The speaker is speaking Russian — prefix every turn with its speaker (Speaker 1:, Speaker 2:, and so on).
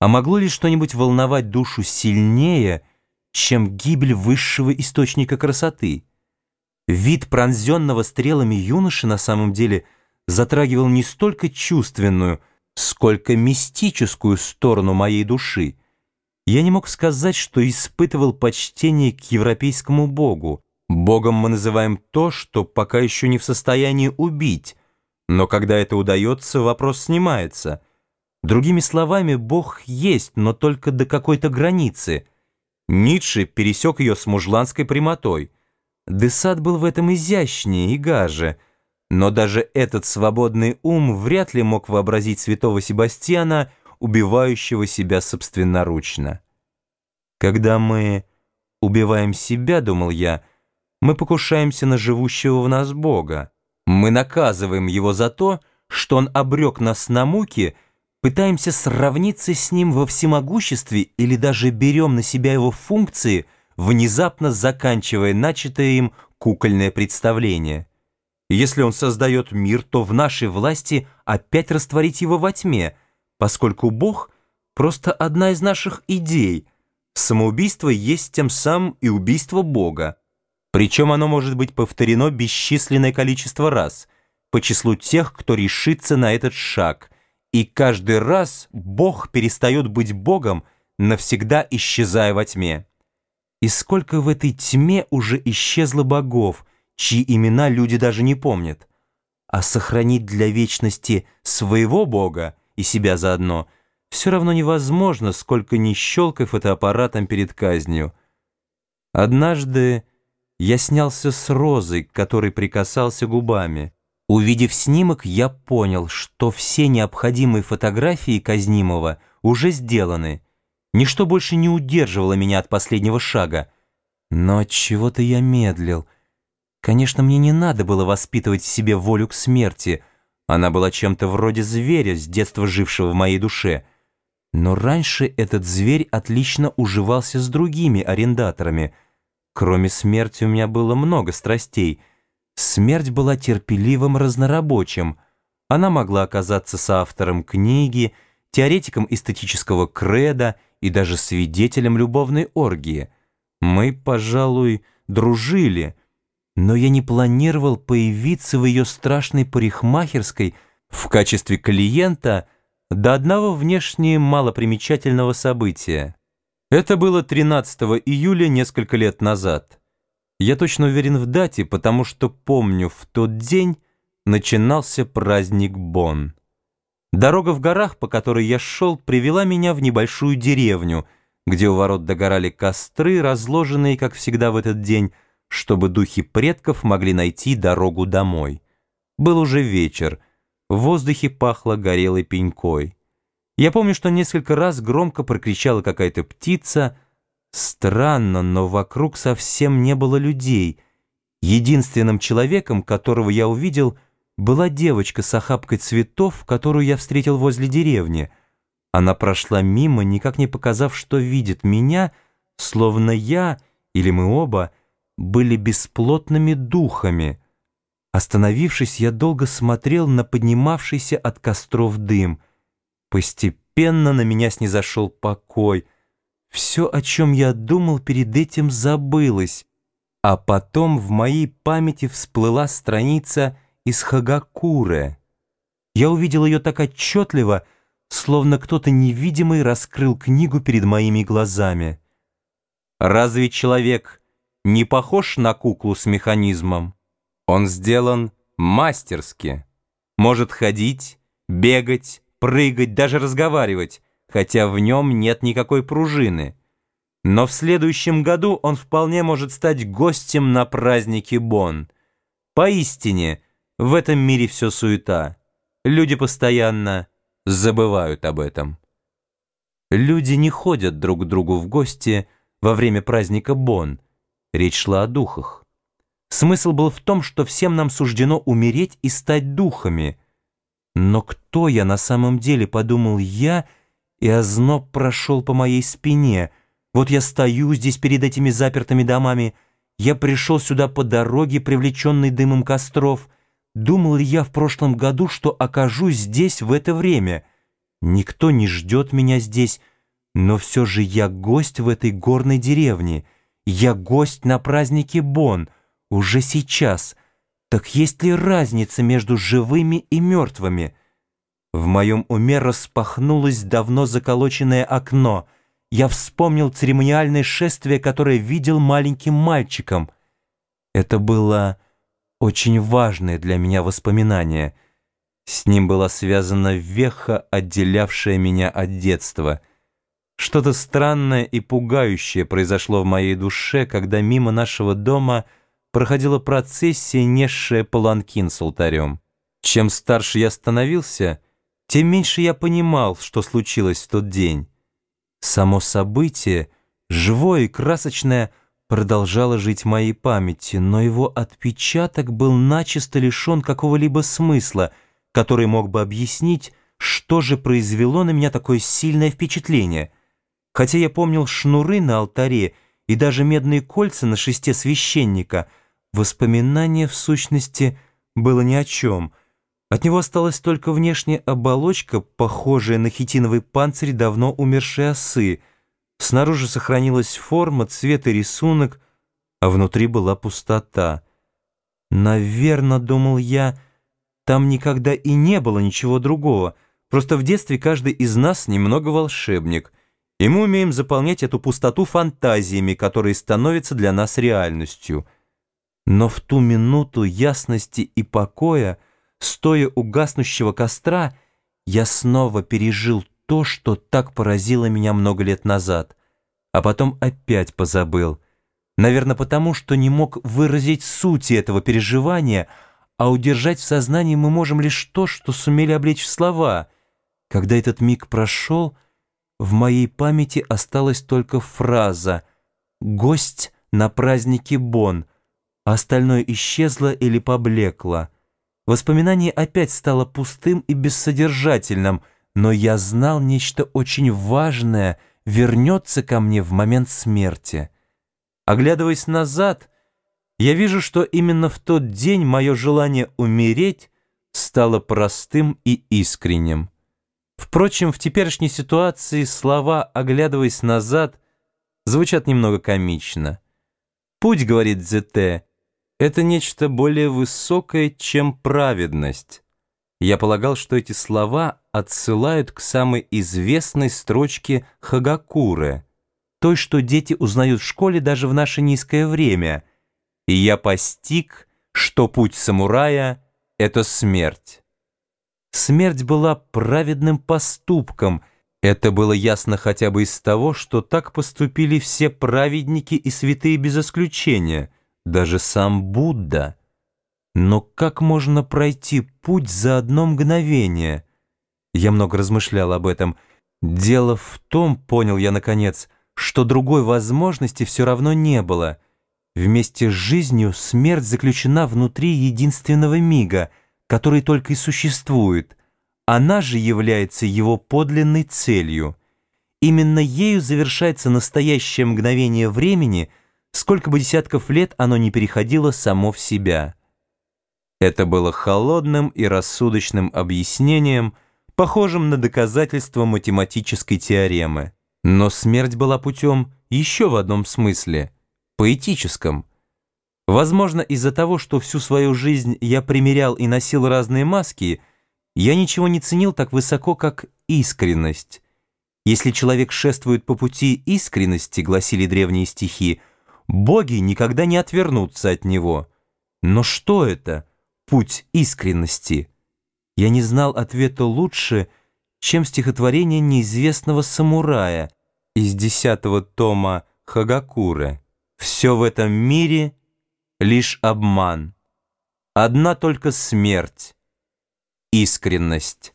Speaker 1: А могло ли что-нибудь волновать душу сильнее, чем гибель высшего источника красоты? Вид пронзенного стрелами юноши на самом деле затрагивал не столько чувственную, сколько мистическую сторону моей души. Я не мог сказать, что испытывал почтение к европейскому богу. Богом мы называем то, что пока еще не в состоянии убить, но когда это удается, вопрос снимается. Другими словами, Бог есть, но только до какой-то границы. Ницше пересек ее с мужланской прямотой. Десад был в этом изящнее и гаже, но даже этот свободный ум вряд ли мог вообразить святого Себастьяна, убивающего себя собственноручно. Когда мы убиваем себя, думал я, мы покушаемся на живущего в нас Бога. Мы наказываем его за то, что он обрек нас на муки, пытаемся сравниться с ним во всемогуществе или даже берем на себя его функции, внезапно заканчивая начатое им кукольное представление. Если он создает мир, то в нашей власти опять растворить его во тьме, поскольку Бог — просто одна из наших идей. Самоубийство есть тем самым и убийство Бога. Причем оно может быть повторено бесчисленное количество раз по числу тех, кто решится на этот шаг. И каждый раз Бог перестает быть Богом, навсегда исчезая во тьме. И сколько в этой тьме уже исчезло богов, чьи имена люди даже не помнят. А сохранить для вечности своего Бога и себя заодно все равно невозможно, сколько ни щелкай фотоаппаратом перед казнью. Однажды я снялся с розой, к которой прикасался губами. Увидев снимок, я понял, что все необходимые фотографии казнимого уже сделаны. Ничто больше не удерживало меня от последнего шага. Но от чего-то я медлил. Конечно, мне не надо было воспитывать в себе волю к смерти. Она была чем-то вроде зверя, с детства жившего в моей душе. Но раньше этот зверь отлично уживался с другими арендаторами — Кроме смерти у меня было много страстей. Смерть была терпеливым разнорабочим. Она могла оказаться соавтором книги, теоретиком эстетического креда и даже свидетелем любовной оргии. Мы, пожалуй, дружили, но я не планировал появиться в ее страшной парикмахерской в качестве клиента до одного внешне малопримечательного события. Это было 13 июля несколько лет назад. Я точно уверен в дате, потому что помню, в тот день начинался праздник Бон. Дорога в горах, по которой я шел, привела меня в небольшую деревню, где у ворот догорали костры, разложенные, как всегда в этот день, чтобы духи предков могли найти дорогу домой. Был уже вечер, в воздухе пахло горелой пенькой. Я помню, что несколько раз громко прокричала какая-то птица. Странно, но вокруг совсем не было людей. Единственным человеком, которого я увидел, была девочка с охапкой цветов, которую я встретил возле деревни. Она прошла мимо, никак не показав, что видит меня, словно я, или мы оба, были бесплотными духами. Остановившись, я долго смотрел на поднимавшийся от костров дым — Постепенно на меня снизошел покой. Все, о чем я думал, перед этим забылось. А потом в моей памяти всплыла страница из Хагакуры. Я увидел ее так отчетливо, словно кто-то невидимый раскрыл книгу перед моими глазами. Разве человек не похож на куклу с механизмом? Он сделан мастерски. Может ходить, бегать, прыгать, даже разговаривать, хотя в нем нет никакой пружины. Но в следующем году он вполне может стать гостем на празднике Бон. Поистине, в этом мире все суета. Люди постоянно забывают об этом. Люди не ходят друг к другу в гости во время праздника Бон. Речь шла о духах. Смысл был в том, что всем нам суждено умереть и стать духами — но кто я на самом деле, подумал я, и озноб прошел по моей спине. Вот я стою здесь перед этими запертыми домами. Я пришел сюда по дороге, привлеченной дымом костров. Думал ли я в прошлом году, что окажусь здесь в это время? никто не ждет меня здесь, но все же я гость в этой горной деревне. Я гость на празднике Бон, уже сейчас. Так есть ли разница между живыми и мертвыми? В моем уме распахнулось давно заколоченное окно. Я вспомнил церемониальное шествие, которое видел маленьким мальчиком. Это было очень важное для меня воспоминание. С ним была связана веха, отделявшая меня от детства. Что-то странное и пугающее произошло в моей душе, когда мимо нашего дома проходила процессия, несшая паланкин с алтарем. Чем старше я становился, тем меньше я понимал, что случилось в тот день. Само событие, живое и красочное, продолжало жить в моей памяти, но его отпечаток был начисто лишен какого-либо смысла, который мог бы объяснить, что же произвело на меня такое сильное впечатление. Хотя я помнил шнуры на алтаре и даже медные кольца на шесте священника, воспоминание в сущности было ни о чем. От него осталась только внешняя оболочка, похожая на хитиновый панцирь давно умершей осы — Снаружи сохранилась форма, цвет и рисунок, а внутри была пустота. Наверное, думал я, там никогда и не было ничего другого. Просто в детстве каждый из нас немного волшебник, и мы умеем заполнять эту пустоту фантазиями, которые становятся для нас реальностью. Но в ту минуту ясности и покоя, стоя у гаснущего костра, я снова пережил то, что так поразило меня много лет назад, а потом опять позабыл. Наверное, потому, что не мог выразить сути этого переживания, а удержать в сознании мы можем лишь то, что сумели облечь в слова. Когда этот миг прошел, в моей памяти осталась только фраза «Гость на празднике Бон», а остальное исчезло или поблекло. Воспоминание опять стало пустым и бессодержательным — но я знал нечто очень важное вернется ко мне в момент смерти. Оглядываясь назад, я вижу, что именно в тот день мое желание умереть стало простым и искренним. Впрочем, в теперешней ситуации слова «оглядываясь назад» звучат немного комично. «Путь, — говорит ЗТ, — это нечто более высокое, чем праведность». Я полагал, что эти слова отсылают к самой известной строчке Хагакуры, той, что дети узнают в школе даже в наше низкое время. И я постиг, что путь самурая — это смерть. Смерть была праведным поступком. Это было ясно хотя бы из того, что так поступили все праведники и святые без исключения, даже сам Будда — но как можно пройти путь за одно мгновение? Я много размышлял об этом. Дело в том, понял я наконец, что другой возможности все равно не было. Вместе с жизнью смерть заключена внутри единственного мига, который только и существует. Она же является его подлинной целью. Именно ею завершается настоящее мгновение времени, сколько бы десятков лет оно не переходило само в себя. Это было холодным и рассудочным объяснением, похожим на доказательство математической теоремы. Но смерть была путем еще в одном смысле – поэтическом. Возможно, из-за того, что всю свою жизнь я примерял и носил разные маски, я ничего не ценил так высоко, как искренность. Если человек шествует по пути искренности, гласили древние стихи, боги никогда не отвернутся от него. Но что это? путь искренности. Я не знал ответа лучше, чем стихотворение неизвестного самурая из десятого тома Хагакуры. «Все в этом мире — лишь обман. Одна только смерть, искренность».